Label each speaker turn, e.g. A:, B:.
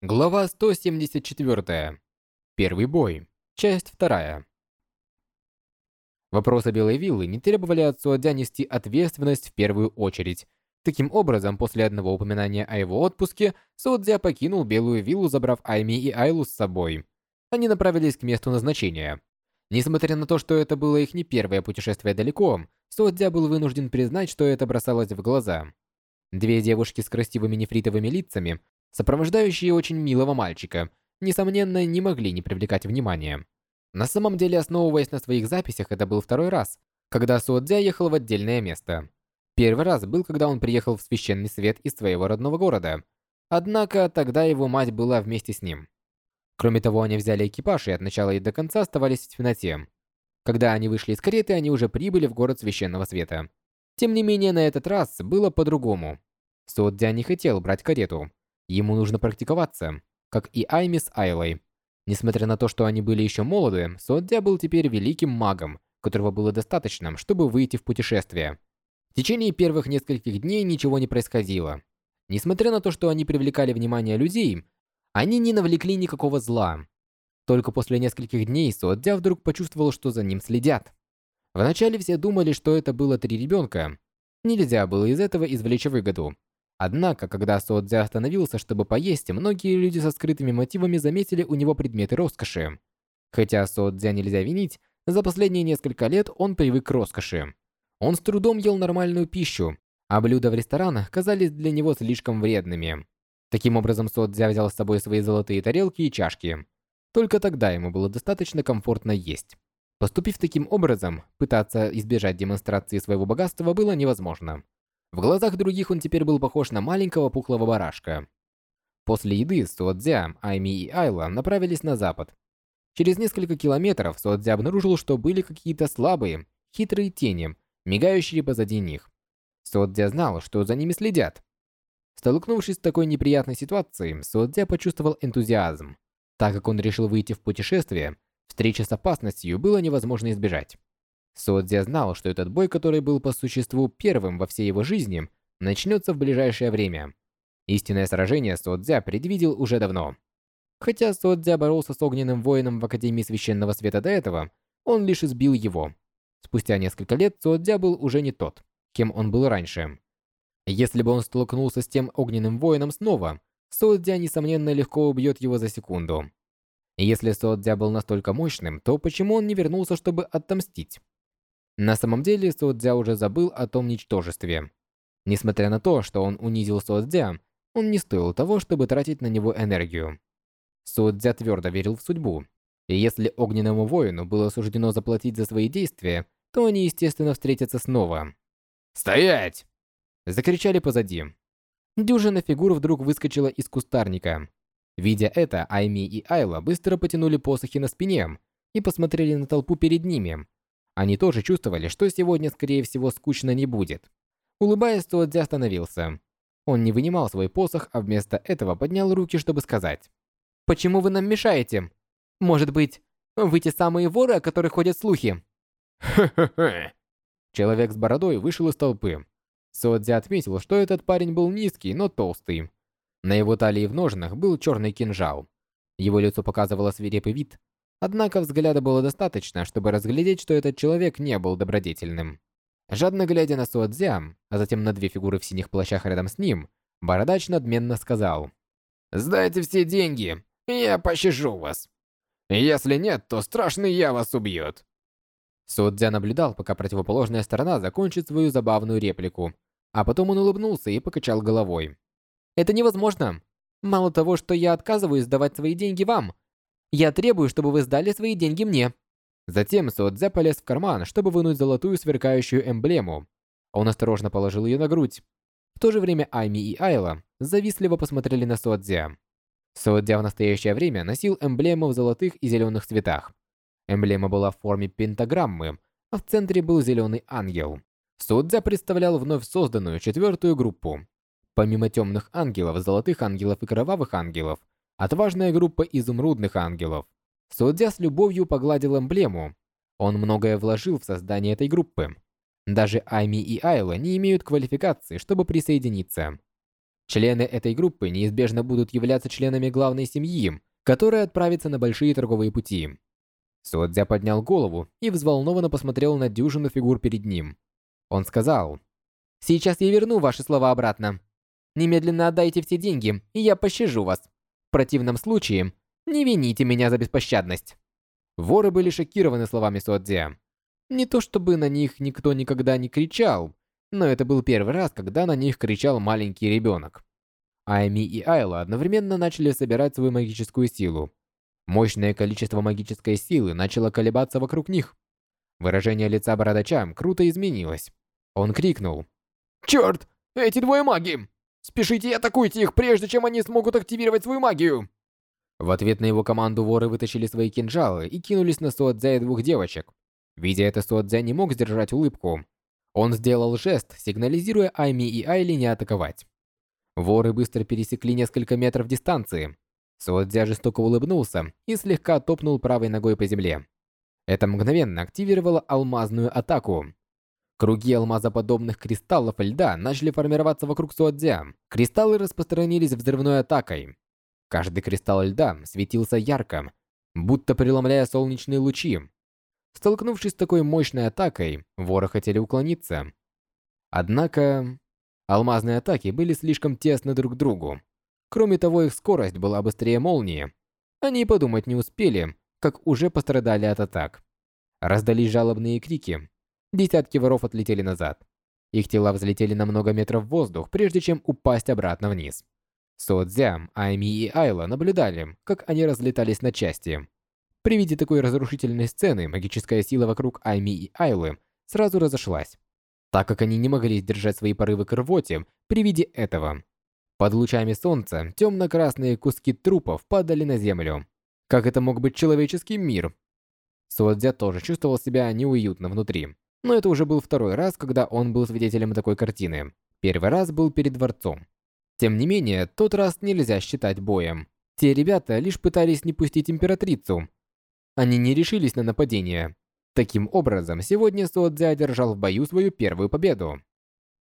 A: Глава 174. Первый бой. Часть вторая. Вопросы Белой Виллы не требовали от Суадзя нести ответственность в первую очередь. Таким образом, после одного упоминания о его отпуске, Суадзя покинул Белую Виллу, забрав Айми и Айлу с собой. Они направились к месту назначения. Несмотря на то, что это было их не первое путешествие далеко, Суадзя был вынужден признать, что это бросалось в глаза. Две девушки с красивыми нефритовыми лицами Сопровождающие очень милого мальчика, несомненно, не могли не привлекать внимания. На самом деле, основываясь на своих записях, это был второй раз, когда Суодзя ехал в отдельное место. Первый раз был, когда он приехал в Священный Свет из своего родного города. Однако, тогда его мать была вместе с ним. Кроме того, они взяли экипаж и от начала и до конца оставались в темноте. Когда они вышли из кареты, они уже прибыли в город Священного Света. Тем не менее, на этот раз было по-другому. Суодзя не хотел брать карету. Ему нужно практиковаться, как и Айми с Айлой. Несмотря на то, что они были еще молоды, Содзя был теперь великим магом, которого было достаточно, чтобы выйти в путешествие. В течение первых нескольких дней ничего не происходило. Несмотря на то, что они привлекали внимание людей, они не навлекли никакого зла. Только после нескольких дней Содзя вдруг почувствовал, что за ним следят. Вначале все думали, что это было три ребенка. Нельзя было из этого извлечь выгоду. Однако, когда Содзя остановился, чтобы поесть, многие люди со скрытыми мотивами заметили у него предметы роскоши. Хотя Содзя нельзя винить, за последние несколько лет он привык к роскоши. Он с трудом ел нормальную пищу, а блюда в ресторанах казались для него слишком вредными. Таким образом, Содзя взял с собой свои золотые тарелки и чашки. Только тогда ему было достаточно комфортно есть. Поступив таким образом, пытаться избежать демонстрации своего богатства было невозможно. В глазах других он теперь был похож на маленького пухлого барашка. После еды Суодзя, Айми и Айла направились на запад. Через несколько километров Суодзя обнаружил, что были какие-то слабые, хитрые тени, мигающие позади них. Суодзя знал, что за ними следят. Столкнувшись с такой неприятной ситуацией, Суодзя почувствовал энтузиазм. Так как он решил выйти в путешествие, встречи с опасностью было невозможно избежать. Содзя знал, что этот бой, который был по существу первым во всей его жизни, начнется в ближайшее время. Истинное сражение Содзя предвидел уже давно. Хотя Содзя боролся с огненным воином в Академии Священного Света до этого, он лишь избил его. Спустя несколько лет Содзя был уже не тот, кем он был раньше. Если бы он столкнулся с тем огненным воином снова, Содзя, несомненно, легко убьет его за секунду. Если Содзя был настолько мощным, то почему он не вернулся, чтобы отомстить? На самом деле, Суодзя уже забыл о том ничтожестве. Несмотря на то, что он унизил Суодзя, он не стоил того, чтобы тратить на него энергию. Суодзя твердо верил в судьбу. И если огненному воину было суждено заплатить за свои действия, то они, естественно, встретятся снова.
B: «Стоять!»
A: Закричали позади. Дюжина фигур вдруг выскочила из кустарника. Видя это, Айми и Айла быстро потянули посохи на спине и посмотрели на толпу перед ними, они тоже чувствовали, что сегодня, скорее всего, скучно не будет. Улыбаясь, Туадзи остановился. Он не вынимал свой посох, а вместо этого поднял руки, чтобы сказать. «Почему вы нам мешаете? Может быть, вы те самые воры, о которых ходят слухи?»
B: «Ха-ха-ха!»
A: Человек с бородой вышел из толпы. Содзи отметил, что этот парень был низкий, но толстый. На его талии в ножнах был черный кинжал. Его лицо показывало свирепый вид, Однако взгляда было достаточно, чтобы разглядеть, что этот человек не был добродетельным. Жадно глядя на Суадзя, а затем на две фигуры в синих плащах рядом с ним, Бородач надменно сказал.
B: «Сдайте все деньги, я пощажу вас. Если нет, то страшный я вас убьет».
A: Судзя наблюдал, пока противоположная сторона закончит свою забавную реплику, а потом он улыбнулся и покачал головой. «Это невозможно. Мало того, что я отказываюсь сдавать свои деньги вам, я требую, чтобы вы сдали свои деньги мне». Затем Содзе полез в карман, чтобы вынуть золотую сверкающую эмблему. Он осторожно положил ее на грудь. В то же время Айми и Айла завистливо посмотрели на Содзе. Содзе в настоящее время носил эмблему в золотых и зеленых цветах. Эмблема была в форме пентаграммы, а в центре был зеленый ангел. Содзе представлял вновь созданную четвертую группу. Помимо темных ангелов, золотых ангелов и кровавых ангелов, Отважная группа изумрудных ангелов. Судья с любовью погладил эмблему. Он многое вложил в создание этой группы. Даже Айми и Айла не имеют квалификации, чтобы присоединиться. Члены этой группы неизбежно будут являться членами главной семьи, которая отправится на большие торговые пути. Суодзя поднял голову и взволнованно посмотрел на дюжину фигур перед ним. Он сказал, «Сейчас я верну ваши слова обратно. Немедленно отдайте все деньги, и я пощажу вас. В противном случае, не вините меня за беспощадность». Воры были шокированы словами Суодзя. Не то чтобы на них никто никогда не кричал, но это был первый раз, когда на них кричал маленький ребенок. Айми и Айла одновременно начали собирать свою магическую силу. Мощное количество магической силы начало колебаться вокруг них. Выражение лица бородача круто изменилось. Он крикнул. «Черт! Эти двое маги! Спешите и атакуйте их, прежде чем они смогут активировать свою магию!» В ответ на его команду воры вытащили свои кинжалы и кинулись на Суадзя и двух девочек. Видя это, Суадзя не мог сдержать улыбку. Он сделал жест, сигнализируя Айми и Айли не атаковать. Воры быстро пересекли несколько метров дистанции. Суадзя жестоко улыбнулся и слегка топнул правой ногой по земле. Это мгновенно активировало алмазную атаку. Круги алмазоподобных кристаллов льда начали формироваться вокруг Суадзя. Кристаллы распространились взрывной атакой. Каждый кристалл льда светился ярко, будто преломляя солнечные лучи. Столкнувшись с такой мощной атакой, воры хотели уклониться. Однако, алмазные атаки были слишком тесно друг к другу. Кроме того, их скорость была быстрее молнии. Они подумать не успели, как уже пострадали от атак. Раздались жалобные крики. Десятки воров отлетели назад. Их тела взлетели на много метров в воздух, прежде чем упасть обратно вниз. Соцзям, Айми и Айла наблюдали, как они разлетались на части. При виде такой разрушительной сцены, магическая сила вокруг Айми и Айлы сразу разошлась, так как они не могли сдержать свои порывы к рвоте при виде этого. Под лучами солнца темно-красные куски трупов падали на землю. Как это мог быть человеческий мир? Суадзя тоже чувствовал себя неуютно внутри. Но это уже был второй раз, когда он был свидетелем такой картины. Первый раз был перед дворцом. Тем не менее, тот раз нельзя считать боем. Те ребята лишь пытались не пустить императрицу. Они не решились на нападение. Таким образом, сегодня Суодзя одержал в бою свою первую победу.